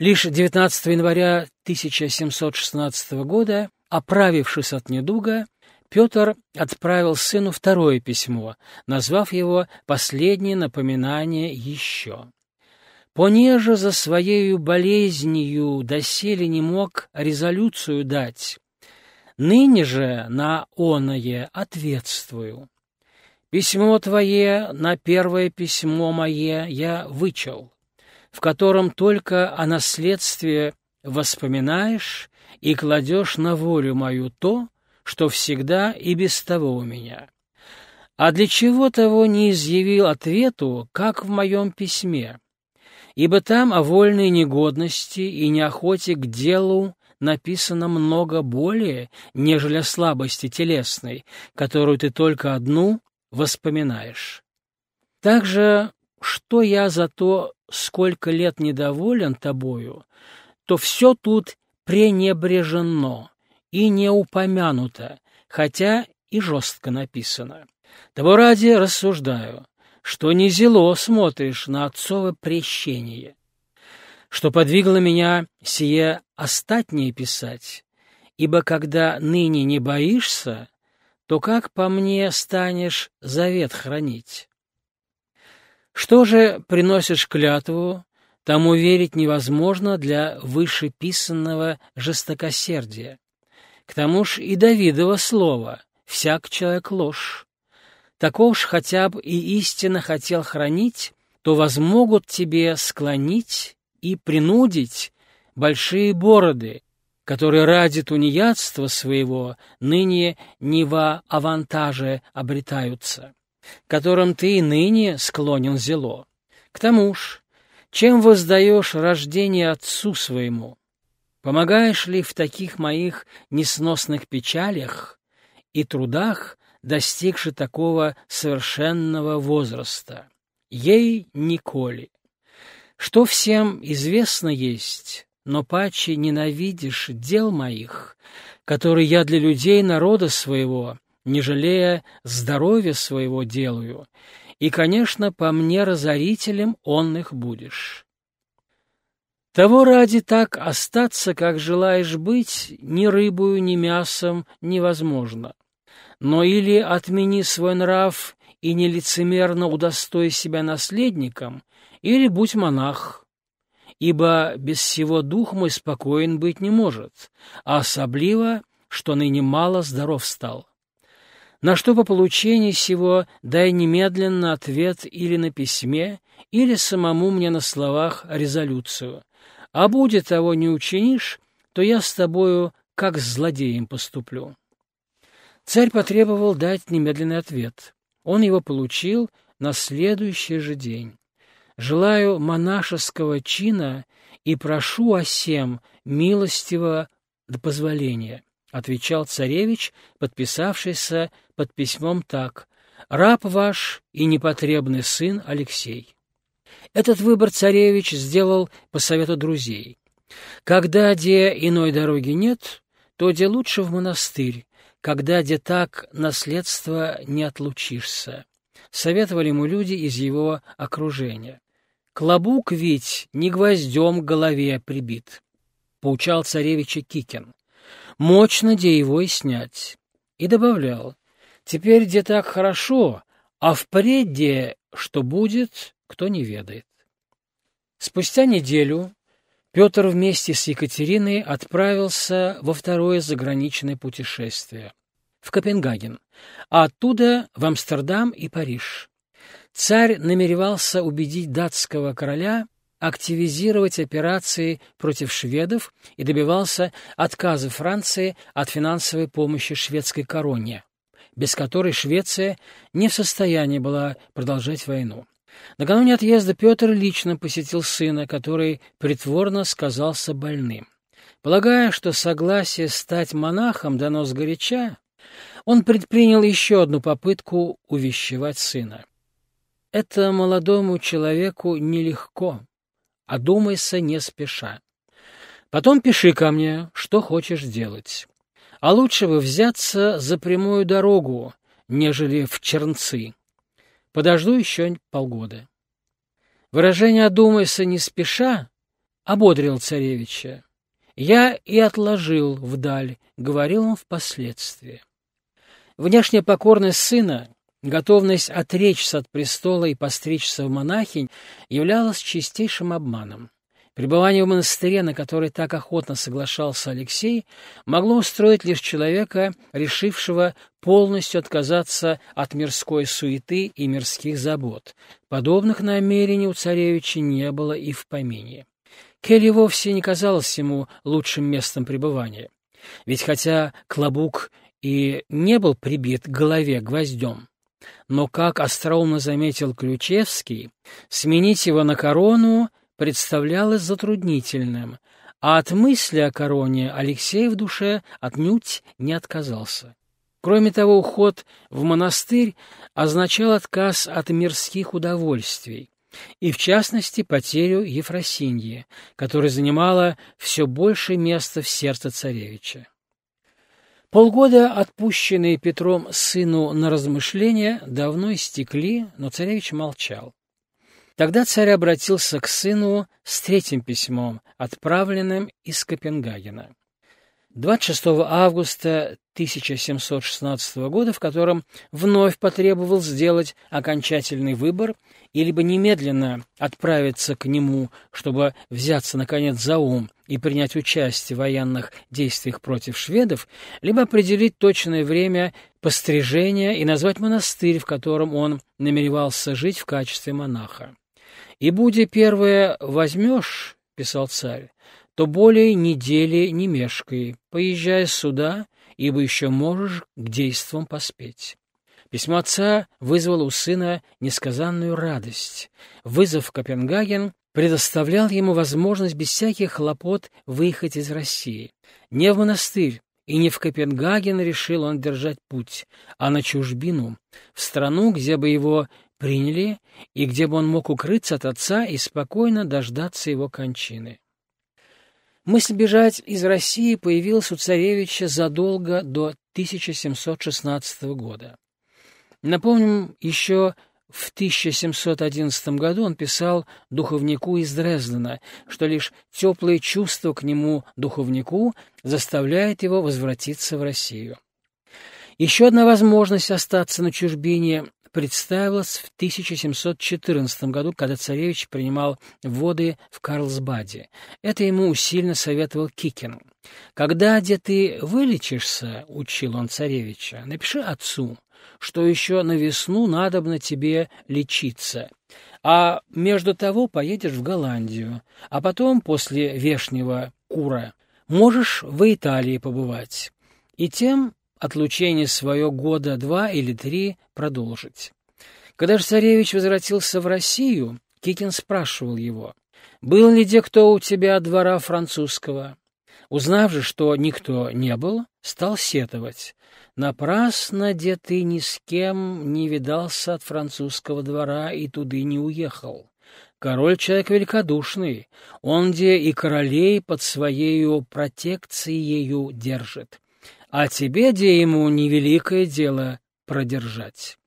Лишь 19 января 1716 года, оправившись от недуга, Петр отправил сыну второе письмо, назвав его «Последнее напоминание еще». Понеже за своею болезнью доселе не мог резолюцию дать, ныне же на оное ответствую. Письмо твое на первое письмо мое я вычел, в котором только о наследстве воспоминаешь и кладешь на волю мою то, что всегда и без того у меня. А для чего того не изъявил ответу, как в моем письме? Ибо там о вольной негодности и неохоте к делу написано много более, нежели о слабости телесной, которую ты только одну воспоминаешь. Также, что я за то, сколько лет недоволен тобою, то все тут пренебрежено и не упомянуто, хотя и жестко написано. Того ради рассуждаю, что не зело смотришь на отцово прещение, что подвигло меня сие остатнее писать, ибо когда ныне не боишься, то как по мне станешь завет хранить? Что же приносишь клятву, тому верить невозможно для вышеписанного жестокосердия. К тому ж и Давидово слово «всяк человек ложь». Таков ж хотя бы и истинно хотел хранить, то возмогут тебе склонить и принудить большие бороды, которые ради тунеядства своего ныне не во авантаже обретаются, которым ты и ныне склонен зело. К тому ж, чем воздаешь рождение отцу своему? Помогаешь ли в таких моих несносных печалях и трудах, достигши такого совершенного возраста? Ей николи. Что всем известно есть, но паче ненавидишь дел моих, которые я для людей народа своего, не жалея здоровья своего делаю, и, конечно, по мне разорителем он их будешь. Того ради так остаться, как желаешь быть, ни рыбою, ни мясом невозможно. Но или отмени свой нрав и нелицемерно удостой себя наследником, или будь монах, ибо без всего дух мой спокоен быть не может, а особливо, что ныне мало здоров стал. На что по получении сего дай немедленно ответ или на письме, или самому мне на словах резолюцию. А будет того не учинишь, то я с тобою как с злодеем поступлю. Царь потребовал дать немедленный ответ. Он его получил на следующий же день. Желаю монашеского чина и прошу о сем милостивого позволения, отвечал царевич, подписавшийся под письмом так «Раб ваш и непотребный сын Алексей». Этот выбор царевич сделал по совету друзей. Когда где иной дороги нет, то где лучше в монастырь, когда где так наследство не отлучишься, советовали ему люди из его окружения. Клобук ведь не гвоздем голове прибит, — поучал царевича Кикин. Мощно где его и снять. И добавлял, теперь где так хорошо, а впредь где что будет, кто не ведает. Спустя неделю Петр вместе с Екатериной отправился во второе заграничное путешествие в Копенгаген, а оттуда в Амстердам и Париж. Царь намеревался убедить датского короля активизировать операции против шведов и добивался отказа Франции от финансовой помощи шведской короне, без которой Швеция не в состоянии была продолжать войну. Накануне отъезда Петр лично посетил сына, который притворно сказался больным. Полагая, что согласие стать монахом дано сгоряча, он предпринял еще одну попытку увещевать сына. Это молодому человеку нелегко, а думайся не спеша. Потом пиши ко мне, что хочешь делать. А лучше бы взяться за прямую дорогу, нежели в чернцы. Подожду еще полгода. Выражение «одумайся не спеша» ободрил царевича. «Я и отложил вдаль», — говорил он впоследствии. Внешняя покорность сына, готовность отречься от престола и постричься в монахинь являлась чистейшим обманом. Пребывание в монастыре, на который так охотно соглашался Алексей, могло устроить лишь человека, решившего полностью отказаться от мирской суеты и мирских забот. Подобных намерений у царевича не было и в помине. Келли вовсе не казалось ему лучшим местом пребывания. Ведь хотя Клобук и не был прибит к голове гвоздем, но, как остроумно заметил Ключевский, сменить его на корону представлялось затруднительным, а от мысли о короне Алексей в душе отнюдь не отказался. Кроме того, уход в монастырь означал отказ от мирских удовольствий, и, в частности, потерю Ефросиньи, которая занимала все больше места в сердце царевича. Полгода, отпущенные Петром сыну на размышления, давно истекли, но царевич молчал. Тогда царь обратился к сыну с третьим письмом, отправленным из Копенгагена. 26 августа 1716 года, в котором вновь потребовал сделать окончательный выбор и либо немедленно отправиться к нему, чтобы взяться, наконец, за ум и принять участие в военных действиях против шведов, либо определить точное время пострижения и назвать монастырь, в котором он намеревался жить в качестве монаха. «И будь первое возьмешь, — писал царь, — то более недели не мешкай, поезжай сюда, ибо еще можешь к действам поспеть». Письмо отца вызвало у сына несказанную радость. Вызов в Копенгаген предоставлял ему возможность без всяких хлопот выехать из России. Не в монастырь и не в Копенгаген решил он держать путь, а на чужбину, в страну, где бы его приняли и где бы он мог укрыться от отца и спокойно дождаться его кончины. Мысль бежать из России появилась у царевича задолго до 1716 года. Напомним, еще в 1711 году он писал духовнику из Дрездена, что лишь теплые чувства к нему, духовнику, заставляет его возвратиться в Россию. Еще одна возможность остаться на чужбине представилась в 1714 году, когда царевич принимал воды в Карлсбаде. Это ему усиленно советовал Кикин. «Когда, где ты вылечишься, — учил он царевича, — напиши отцу, что еще на весну надобно тебе лечиться, а между того поедешь в Голландию, а потом, после вешнего кура, можешь в Италии побывать, и тем отлучение свое года два или три продолжить. Когда же царевич возвратился в Россию, Кикин спрашивал его, «Был ли где кто у тебя двора французского?» Узнав же, что никто не был, стал сетовать. «Напрасно, где ты ни с кем не видался от французского двора и туды не уехал. Король человек великодушный, он где и королей под своею протекцией держит а тебе, де ему, невеликое дело продержать.